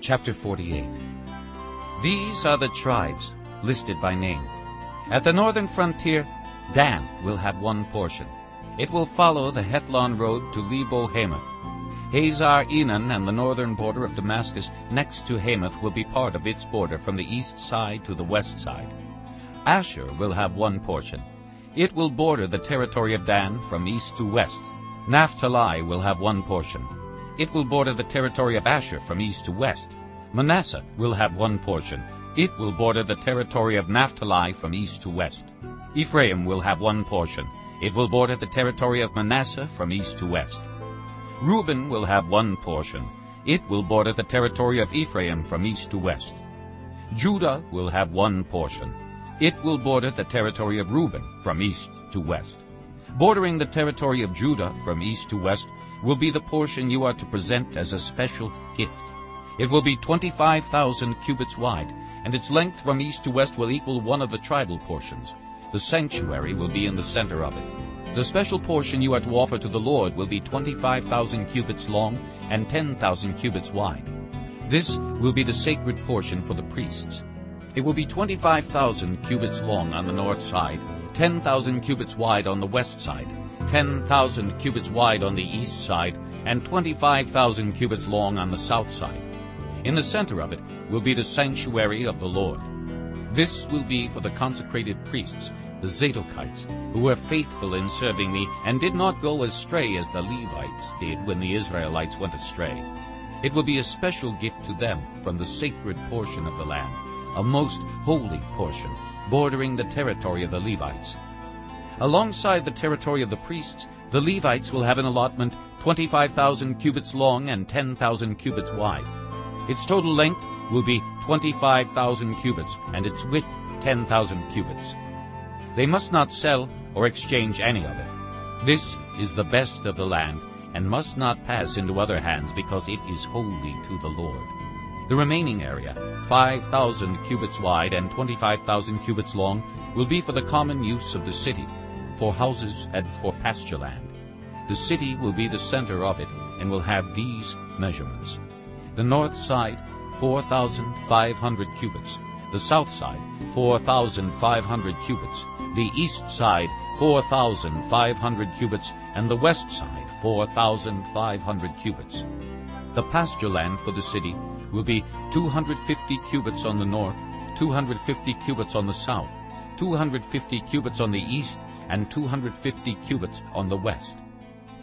Chapter 48 These are the tribes listed by name. At the northern frontier, Dan will have one portion. It will follow the Hethlon road to Lebo Hamath. Hazar Enan and the northern border of Damascus next to Hamath will be part of its border from the east side to the west side. Asher will have one portion. It will border the territory of Dan from east to west. Naphtali will have one portion. It will border the territory of Asher from east to west. Manasseh will have one portion. It will border the territory of Naphtali from east to west. Ephraim will have one portion. It will border the territory of Manasseh from east to west. Reuben will have one portion. It will border the territory of Ephraim from east to west. Judah will have one portion. It will border the territory of Reuben from east to west. Bordering the territory of Judah from east to west will be the portion you are to present as a special gift. It will be 25,000 cubits wide, and its length from east to west will equal one of the tribal portions. The sanctuary will be in the center of it. The special portion you are to offer to the Lord will be 25,000 cubits long and 10,000 cubits wide. This will be the sacred portion for the priests. It will be 25,000 cubits long on the north side, 10,000 cubits wide on the west side, 10,000 cubits wide on the east side, and 25,000 cubits long on the south side. In the center of it will be the sanctuary of the Lord. This will be for the consecrated priests, the Zadokites, who were faithful in serving me and did not go astray as the Levites did when the Israelites went astray. It will be a special gift to them from the sacred portion of the land, a most holy portion, bordering the territory of the Levites. Alongside the territory of the priests, the Levites will have an allotment 25,000 cubits long and 10,000 cubits wide. Its total length will be 25,000 cubits, and its width 10,000 cubits. They must not sell or exchange any of it. This is the best of the land, and must not pass into other hands, because it is holy to the Lord. The remaining area, 5,000 cubits wide and 25,000 cubits long, will be for the common use of the city, for houses and for pasture land. The city will be the center of it, and will have these measurements. The north side, 4,500 cubits. The south side, 4,500 cubits. The east side, 4,500 cubits. And the west side, 4,500 cubits. The pasture land for the city will be 250 cubits on the north, 250 cubits on the south, 250 cubits on the east, and 250 cubits on the west.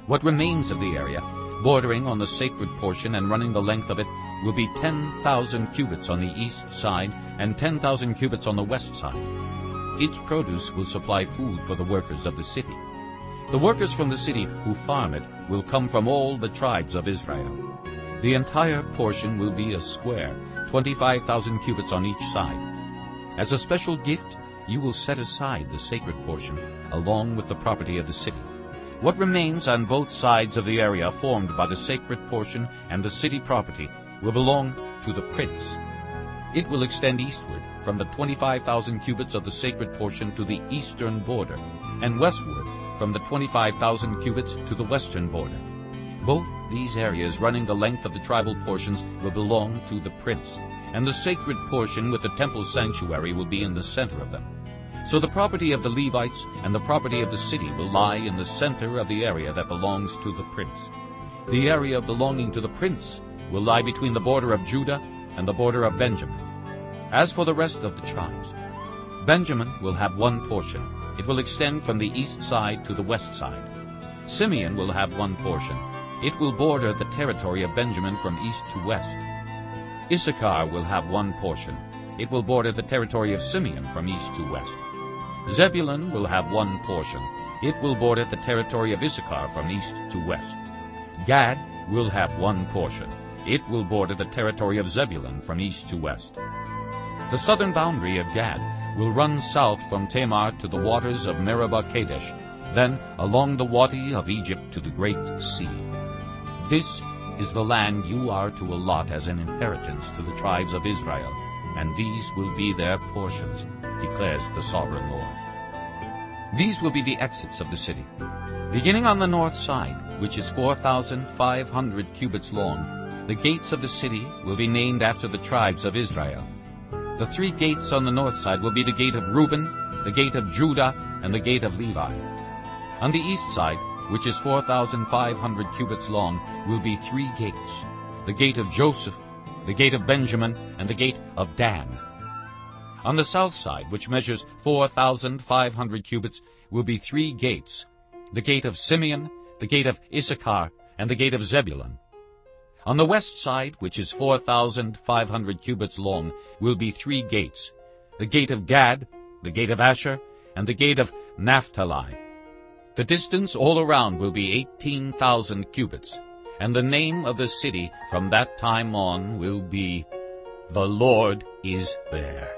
What remains of the area, bordering on the sacred portion and running the length of it, will be 10,000 cubits on the east side and 10,000 cubits on the west side. Its produce will supply food for the workers of the city. The workers from the city who farm it will come from all the tribes of Israel. The entire portion will be a square, 25,000 cubits on each side. As a special gift, you will set aside the sacred portion along with the property of the city. What remains on both sides of the area formed by the sacred portion and the city property will belong to the prince. It will extend eastward from the 25,000 cubits of the sacred portion to the eastern border, and westward from the 25,000 cubits to the western border. Both these areas running the length of the tribal portions will belong to the prince, and the sacred portion with the temple sanctuary will be in the center of them. So the property of the Levites and the property of the city will lie in the center of the area that belongs to the prince. The area belonging to the prince will lie between the border of Judah and the border of Benjamin. As for the rest of the tribes, Benjamin will have one portion. It will extend from the east side to the west side. Simeon will have one portion. It will border the territory of Benjamin from east to west. Issachar will have one portion. It will border the territory of Simeon from east to west. Zebulun will have one portion. It will border the territory of Issachar from east to west. Gad will have one portion. It will border the territory of Zebulun from east to west. The southern boundary of Gad will run south from Tamar to the waters of Meribah Kadesh, then along the Wadi of Egypt to the great sea. This is the land you are to allot as an inheritance to the tribes of Israel, and these will be their portions, declares the sovereign Lord. These will be the exits of the city. Beginning on the north side, which is 4,500 cubits long, the gates of the city will be named after the tribes of Israel. The three gates on the north side will be the gate of Reuben, the gate of Judah, and the gate of Levi. On the east side, which is 4,500 cubits long, will be three gates, the gate of Joseph, the gate of Benjamin, and the gate of Dan. On the south side, which measures 4,500 cubits, will be three gates, the gate of Simeon, the gate of Issachar, and the gate of Zebulun. On the west side, which is 4,500 cubits long, will be three gates, the gate of Gad, the gate of Asher, and the gate of Naphtali. The distance all around will be 18,000 cubits, and the name of the city from that time on will be, The Lord is there.